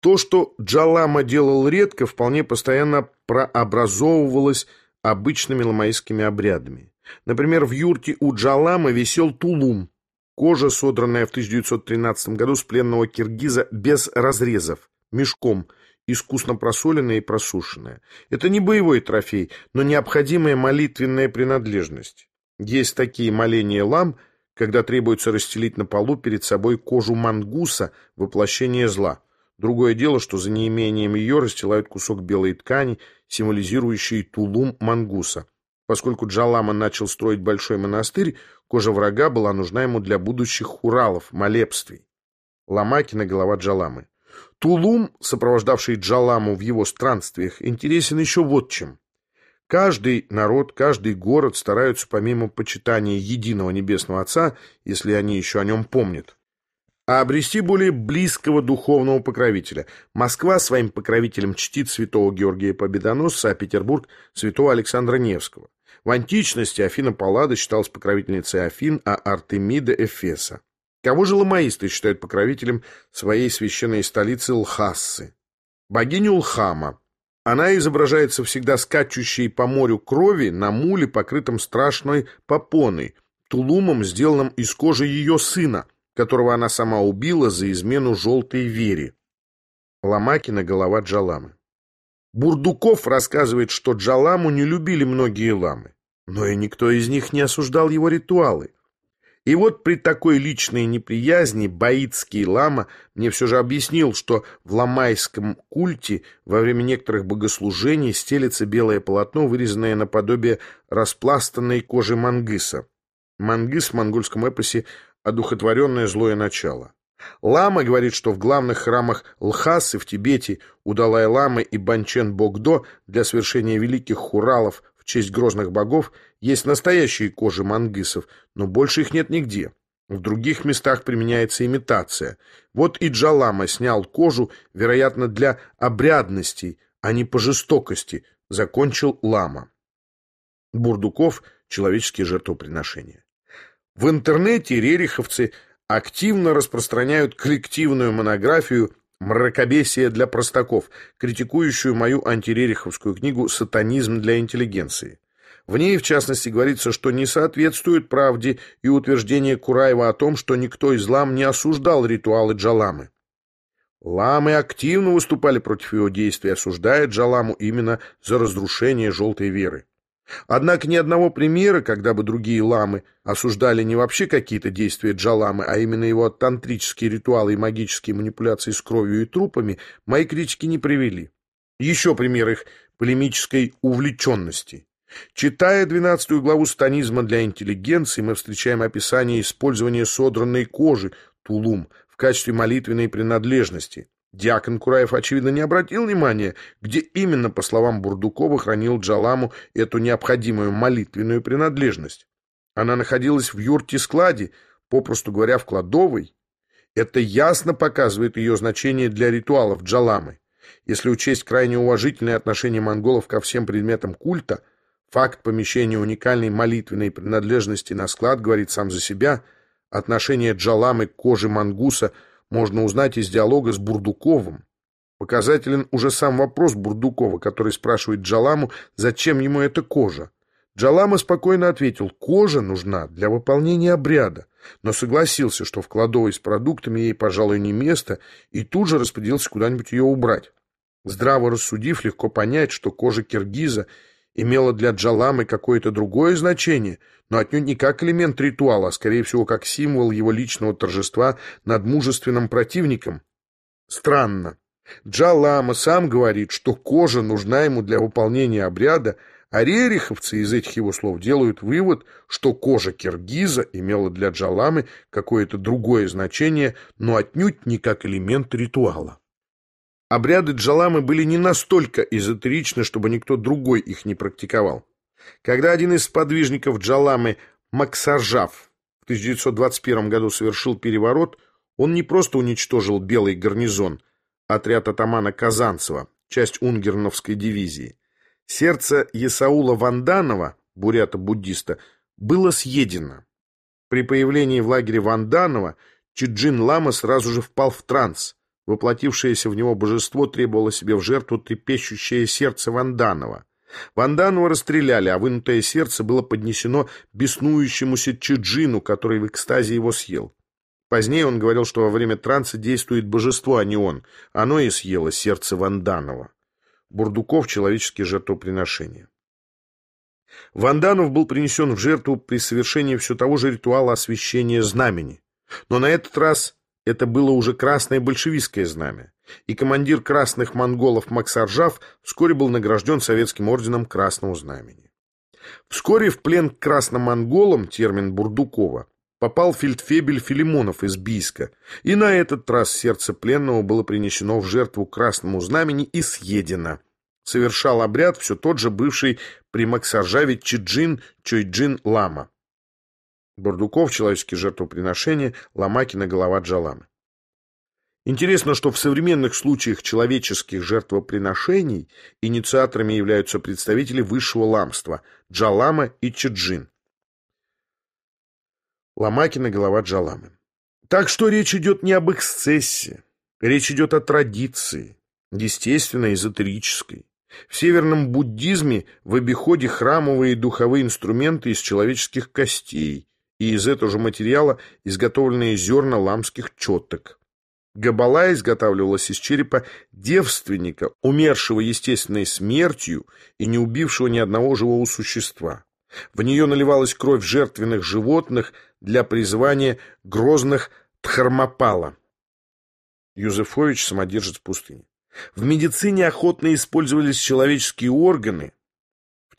То, что Джалама делал редко, вполне постоянно прообразовывалось обычными ламаистскими обрядами. Например, в юрте у Джалама висел тулум, кожа, содранная в 1913 году с пленного киргиза без разрезов, мешком, искусно просоленная и просушенная. Это не боевой трофей, но необходимая молитвенная принадлежность. Есть такие моления лам, когда требуется расстелить на полу перед собой кожу мангуса, воплощение зла. Другое дело, что за неимением ее расстилают кусок белой ткани, символизирующий тулум мангуса. Поскольку Джалама начал строить большой монастырь, кожа врага была нужна ему для будущих хуралов, молебствий. Ламакина голова Джаламы. Тулум, сопровождавший Джаламу в его странствиях, интересен еще вот чем. Каждый народ, каждый город стараются помимо почитания единого Небесного Отца, если они еще о нем помнят, а обрести более близкого духовного покровителя. Москва своим покровителем чтит святого Георгия Победоносца, а Петербург – святого Александра Невского. В античности Афина Паллада считалась покровительницей Афин, а Артемида – Эфеса. Кого же ламаисты считают покровителем своей священной столицы Лхассы? Богиню Лхама. Она изображается всегда скачущей по морю крови на муле, покрытом страшной попоной, тулумом, сделанным из кожи ее сына – которого она сама убила за измену желтой вере. Ломакина голова Джаламы. Бурдуков рассказывает, что Джаламу не любили многие ламы, но и никто из них не осуждал его ритуалы. И вот при такой личной неприязни баитский лама мне все же объяснил, что в ламайском культе во время некоторых богослужений стелится белое полотно, вырезанное наподобие распластанной кожи мангыса. Мангыс в монгольском эпосе одухотворенное злое начало. Лама говорит, что в главных храмах Лхасы в Тибете у Далай-ламы и Банчен-Богдо для совершения великих хуралов в честь грозных богов есть настоящие кожи мангысов, но больше их нет нигде. В других местах применяется имитация. Вот и Джалама снял кожу, вероятно, для обрядностей, а не по жестокости, закончил Лама. Бурдуков – человеческие жертвоприношения. В интернете рериховцы активно распространяют коллективную монографию «Мракобесие для простаков», критикующую мою антирериховскую книгу «Сатанизм для интеллигенции». В ней, в частности, говорится, что не соответствует правде и утверждение Кураева о том, что никто из лам не осуждал ритуалы Джаламы. Ламы активно выступали против его действий, осуждая Джаламу именно за разрушение желтой веры. Однако ни одного примера, когда бы другие ламы осуждали не вообще какие-то действия Джаламы, а именно его тантрические ритуалы и магические манипуляции с кровью и трупами, мои критики не привели. Еще пример их полемической увлеченности. Читая 12 главу станизма для интеллигенции, мы встречаем описание использования содранной кожи, тулум, в качестве молитвенной принадлежности. Диакон Кураев, очевидно, не обратил внимания, где именно, по словам Бурдукова, хранил Джаламу эту необходимую молитвенную принадлежность. Она находилась в юрте-складе, попросту говоря, в кладовой. Это ясно показывает ее значение для ритуалов Джаламы. Если учесть крайне уважительное отношение монголов ко всем предметам культа, факт помещения уникальной молитвенной принадлежности на склад говорит сам за себя, отношение Джаламы к коже мангуса – можно узнать из диалога с Бурдуковым. Показателен уже сам вопрос Бурдукова, который спрашивает Джаламу, зачем ему эта кожа. Джалама спокойно ответил, кожа нужна для выполнения обряда, но согласился, что в кладовой с продуктами ей, пожалуй, не место, и тут же распорядился куда-нибудь ее убрать. Здраво рассудив, легко понять, что кожа киргиза имела для Джаламы какое-то другое значение, но отнюдь не как элемент ритуала, а скорее всего как символ его личного торжества над мужественным противником. Странно. Джалама сам говорит, что кожа нужна ему для выполнения обряда, а рериховцы из этих его слов делают вывод, что кожа киргиза имела для Джаламы какое-то другое значение, но отнюдь не как элемент ритуала. Обряды Джаламы были не настолько эзотеричны, чтобы никто другой их не практиковал. Когда один из подвижников Джаламы, Максаржав, в 1921 году совершил переворот, он не просто уничтожил белый гарнизон, отряд атамана Казанцева, часть унгерновской дивизии. Сердце Есаула Ванданова, бурята-буддиста, было съедено. При появлении в лагере Ванданова Чиджин Лама сразу же впал в транс – Воплотившееся в него божество требовало себе в жертву трепещущее сердце Ванданова. Ванданова расстреляли, а вынутое сердце было поднесено беснующемуся Чиджину, который в экстазе его съел. Позднее он говорил, что во время транса действует божество, а не он. Оно и съело сердце Ванданова. Бурдуков «Человеческие жертвоприношения». Ванданов был принесен в жертву при совершении все того же ритуала освящения знамени. Но на этот раз это было уже красное большевистское знамя, и командир красных монголов Максаржав вскоре был награжден советским орденом Красного Знамени. Вскоре в плен к красным монголам, термин Бурдукова, попал фельдфебель Филимонов из Бийска, и на этот раз сердце пленного было принесено в жертву Красному Знамени и съедено. Совершал обряд все тот же бывший при Максаржаве Чиджин Чойджин Лама. Бурдуков, человеческие жертвоприношения, Ломакина, голова Джаламы. Интересно, что в современных случаях человеческих жертвоприношений инициаторами являются представители высшего ламства – Джалама и Чеджин. Ломакина, голова Джаламы. Так что речь идет не об эксцессе, речь идет о традиции, естественной, эзотерической. В северном буддизме в обиходе храмовые и духовые инструменты из человеческих костей, и из этого же материала изготовленные зерна ламских четок. Габала изготавливалась из черепа девственника, умершего естественной смертью и не убившего ни одного живого существа. В нее наливалась кровь жертвенных животных для призвания грозных Тхармапала. Юзефович, самодержец пустыни. В медицине охотно использовались человеческие органы,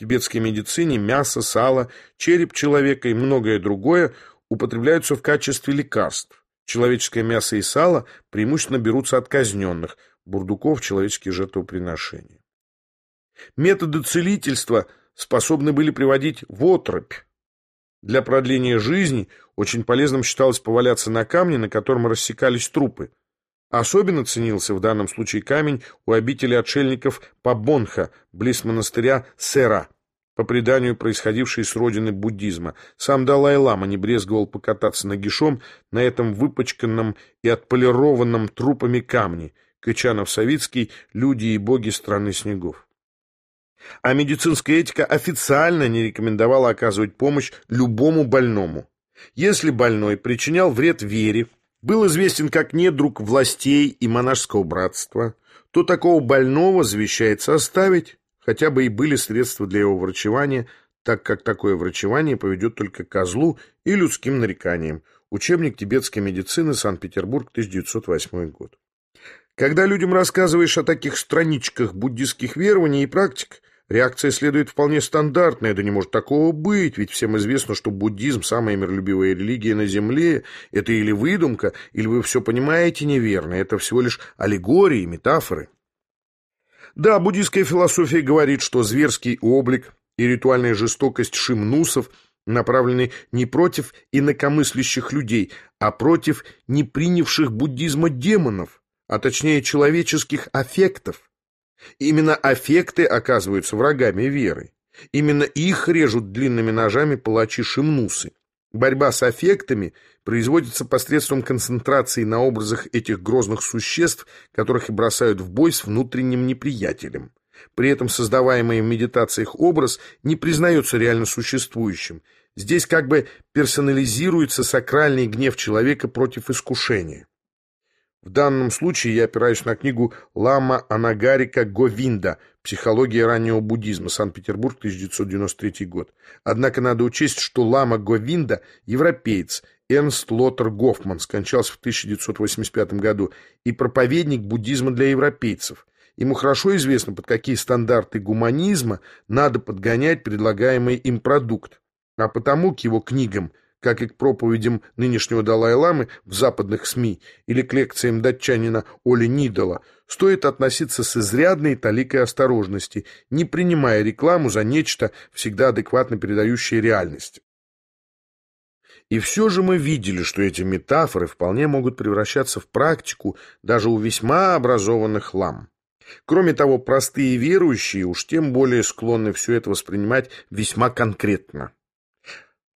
тибетской медицине мясо, сало, череп человека и многое другое употребляются в качестве лекарств. Человеческое мясо и сало преимущественно берутся от казненных, бурдуков, человеческие жертвоприношения. Методы целительства способны были приводить в отропь. Для продления жизни очень полезным считалось поваляться на камне, на котором рассекались трупы. Особенно ценился в данном случае камень у обители отшельников Пабонха, близ монастыря Сера, по преданию происходившей с родины буддизма. Сам Далай-лама не брезговал покататься нагишом на этом выпачканном и отполированном трупами камне. Качанов-Савицкий «Люди и боги страны снегов». А медицинская этика официально не рекомендовала оказывать помощь любому больному. Если больной причинял вред вере, был известен как недруг властей и монашеского братства, то такого больного завещается оставить, хотя бы и были средства для его врачевания, так как такое врачевание поведет только козлу и людским нареканиям. Учебник тибетской медицины, Санкт-Петербург, 1908 год. Когда людям рассказываешь о таких страничках буддистских верований и практик, Реакция следует вполне стандартная, да не может такого быть, ведь всем известно, что буддизм – самая миролюбивая религия на Земле. Это или выдумка, или вы все понимаете неверно, это всего лишь аллегории, метафоры. Да, буддийская философия говорит, что зверский облик и ритуальная жестокость шимнусов направлены не против инакомыслящих людей, а против не принявших буддизма демонов, а точнее человеческих аффектов. Именно аффекты оказываются врагами веры. Именно их режут длинными ножами палачи-шимнусы. Борьба с аффектами производится посредством концентрации на образах этих грозных существ, которых и бросают в бой с внутренним неприятелем. При этом создаваемый в медитациях образ не признается реально существующим. Здесь как бы персонализируется сакральный гнев человека против искушения. В данном случае я опираюсь на книгу Лама Анагарика Говинда «Психология раннего буддизма. Санкт-Петербург, 1993 год». Однако надо учесть, что Лама Говинда – европеец, Эрнст Лотер Гофман, скончался в 1985 году, и проповедник буддизма для европейцев. Ему хорошо известно, под какие стандарты гуманизма надо подгонять предлагаемый им продукт. А потому к его книгам как и к проповедям нынешнего Далай-ламы в западных СМИ или к лекциям датчанина Оли Нидала, стоит относиться с изрядной таликой осторожности, не принимая рекламу за нечто, всегда адекватно передающее реальность. И все же мы видели, что эти метафоры вполне могут превращаться в практику даже у весьма образованных лам. Кроме того, простые верующие уж тем более склонны все это воспринимать весьма конкретно.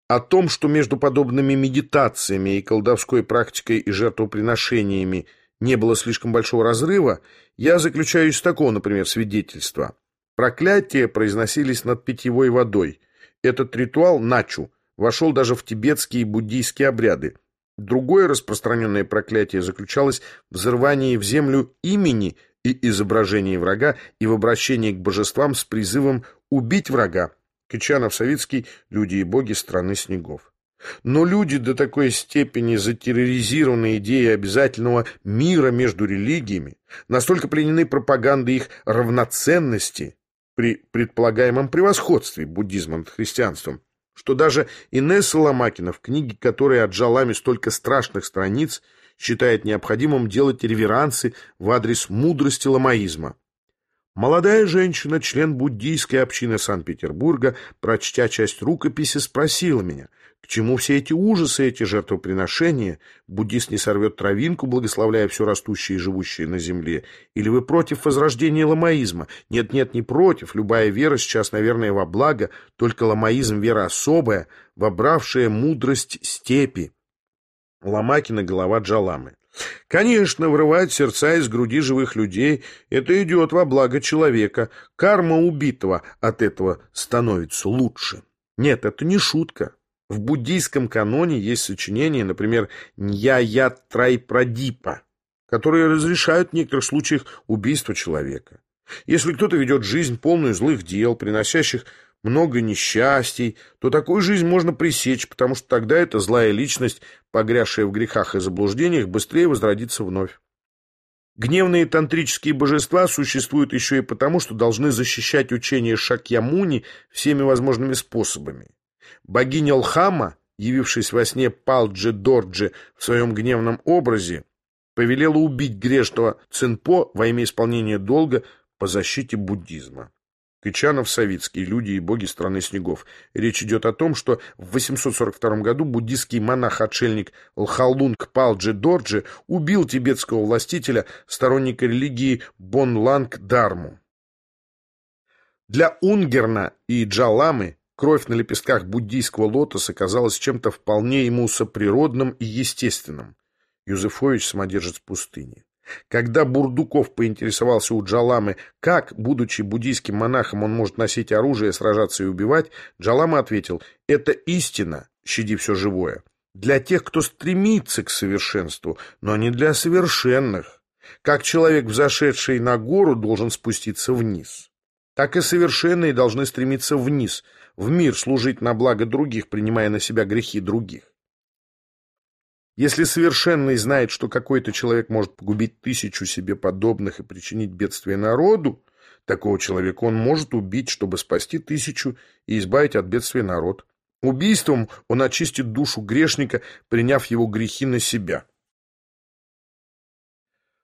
О том, что между подобными медитациями и колдовской практикой и жертвоприношениями не было слишком большого разрыва, я заключаю из такого, например, свидетельства. Проклятия произносились над питьевой водой. Этот ритуал, начу, вошел даже в тибетские и буддийские обряды. Другое распространенное проклятие заключалось в взрывании в землю имени и изображении врага и в обращении к божествам с призывом убить врага. Кичанов-Савицкий «Люди и боги страны снегов». Но люди до такой степени затерроризированы идеей обязательного мира между религиями, настолько пленены пропагандой их равноценности при предполагаемом превосходстве буддизма над христианством, что даже Инесса Ломакина в книге, которая отжалами столько страшных страниц, считает необходимым делать реверансы в адрес мудрости ламаизма. Молодая женщина, член буддийской общины Санкт-Петербурга, прочтя часть рукописи, спросила меня, к чему все эти ужасы, эти жертвоприношения? Буддист не сорвет травинку, благословляя все растущее и живущее на земле? Или вы против возрождения ламаизма? Нет-нет, не против. Любая вера сейчас, наверное, во благо, только ламаизм — вера особая, вобравшая мудрость степи. Ломакина голова Джаламы. Конечно, врывать сердца из груди живых людей — это идет во благо человека. Карма убитого от этого становится лучше. Нет, это не шутка. В буддийском каноне есть сочинения, например, Ньяят Трайпрадипа, которые разрешают в некоторых случаях убийство человека. Если кто-то ведет жизнь полную злых дел, приносящих много несчастий, то такую жизнь можно пресечь, потому что тогда эта злая личность, погрязшая в грехах и заблуждениях, быстрее возродится вновь. Гневные тантрические божества существуют еще и потому, что должны защищать учение Шакьямуни всеми возможными способами. Богиня Лхама, явившись во сне Палджи Дорджи в своем гневном образе, повелела убить грешного Цинпо во имя исполнения долга по защите буддизма. Кычанов-Савицкий, люди и боги страны снегов. Речь идет о том, что в 842 году буддийский монах-отшельник Лхалунг Палджи Дорджи убил тибетского властителя, сторонника религии Бонланг Дарму. Для Унгерна и Джаламы кровь на лепестках буддийского лотоса казалась чем-то вполне ему соприродным и естественным. Юзефович самодержец пустыни. Когда Бурдуков поинтересовался у Джаламы, как, будучи буддийским монахом, он может носить оружие, сражаться и убивать, Джалама ответил, «Это истина, щади все живое, для тех, кто стремится к совершенству, но не для совершенных. Как человек, взошедший на гору, должен спуститься вниз, так и совершенные должны стремиться вниз, в мир служить на благо других, принимая на себя грехи других. Если совершенный знает, что какой-то человек может погубить тысячу себе подобных и причинить бедствие народу, такого человека он может убить, чтобы спасти тысячу и избавить от бедствия народ. Убийством он очистит душу грешника, приняв его грехи на себя.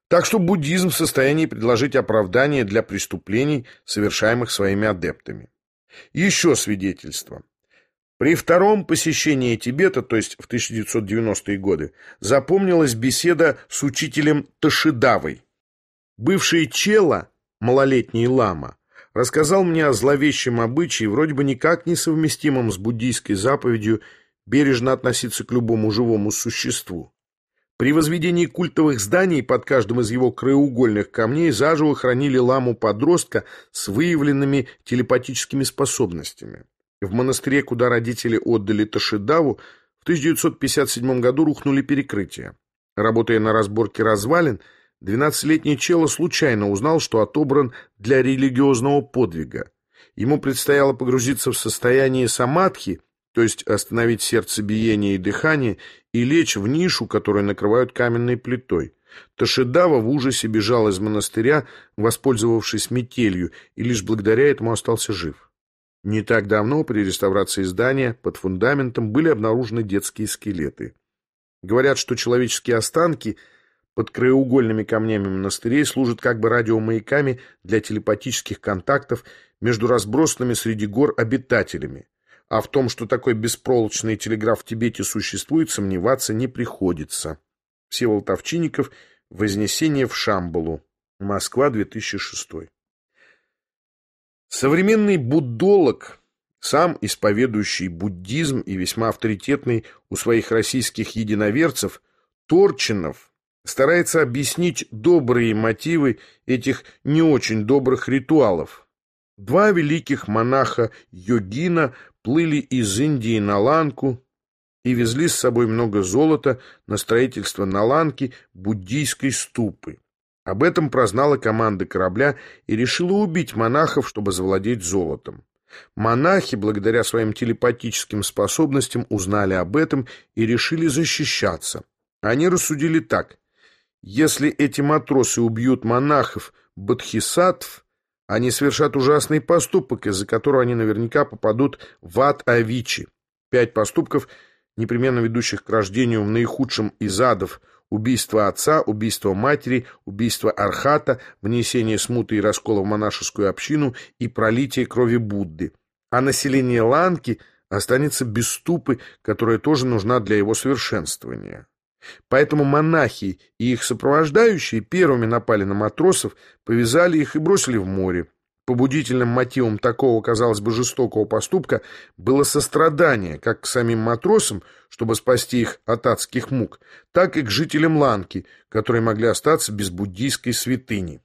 Так что буддизм в состоянии предложить оправдание для преступлений, совершаемых своими адептами. Еще свидетельство. При втором посещении Тибета, то есть в 1990-е годы, запомнилась беседа с учителем Ташидавой. Бывший Чела, малолетний лама, рассказал мне о зловещем обычае, вроде бы никак не совместимом с буддийской заповедью бережно относиться к любому живому существу. При возведении культовых зданий под каждым из его краеугольных камней заживо хранили ламу-подростка с выявленными телепатическими способностями. В монастыре, куда родители отдали Ташидаву, в 1957 году рухнули перекрытия. Работая на разборке развалин, 12-летний Чело случайно узнал, что отобран для религиозного подвига. Ему предстояло погрузиться в состояние самадхи, то есть остановить сердцебиение и дыхание, и лечь в нишу, которую накрывают каменной плитой. Ташидава в ужасе бежал из монастыря, воспользовавшись метелью, и лишь благодаря этому остался жив. Не так давно при реставрации здания под фундаментом были обнаружены детские скелеты. Говорят, что человеческие останки под краеугольными камнями монастырей служат как бы радиомаяками для телепатических контактов между разбросанными среди гор обитателями. А в том, что такой беспроволочный телеграф в Тибете существует, сомневаться не приходится. Всеволод Овчинников «Вознесение в Шамбалу». Москва, 2006 Современный буддолог, сам исповедующий буддизм и весьма авторитетный у своих российских единоверцев, Торчинов старается объяснить добрые мотивы этих не очень добрых ритуалов. Два великих монаха-йогина плыли из Индии на Ланку и везли с собой много золота на строительство на Ланке буддийской ступы. Об этом прознала команда корабля и решила убить монахов, чтобы завладеть золотом. Монахи, благодаря своим телепатическим способностям, узнали об этом и решили защищаться. Они рассудили так. Если эти матросы убьют монахов бодхисаттв, они совершат ужасный поступок, из-за которого они наверняка попадут в ад Авичи. Пять поступков, непременно ведущих к рождению в наихудшем из адов, убийство отца, убийство матери, убийство Архата, внесение смуты и раскола в монашескую общину и пролитие крови Будды. А население Ланки останется без ступы, которая тоже нужна для его совершенствования. Поэтому монахи и их сопровождающие первыми напали на матросов, повязали их и бросили в море. Побудительным мотивом такого, казалось бы, жестокого поступка было сострадание как к самим матросам, чтобы спасти их от адских мук, так и к жителям Ланки, которые могли остаться без буддийской святыни.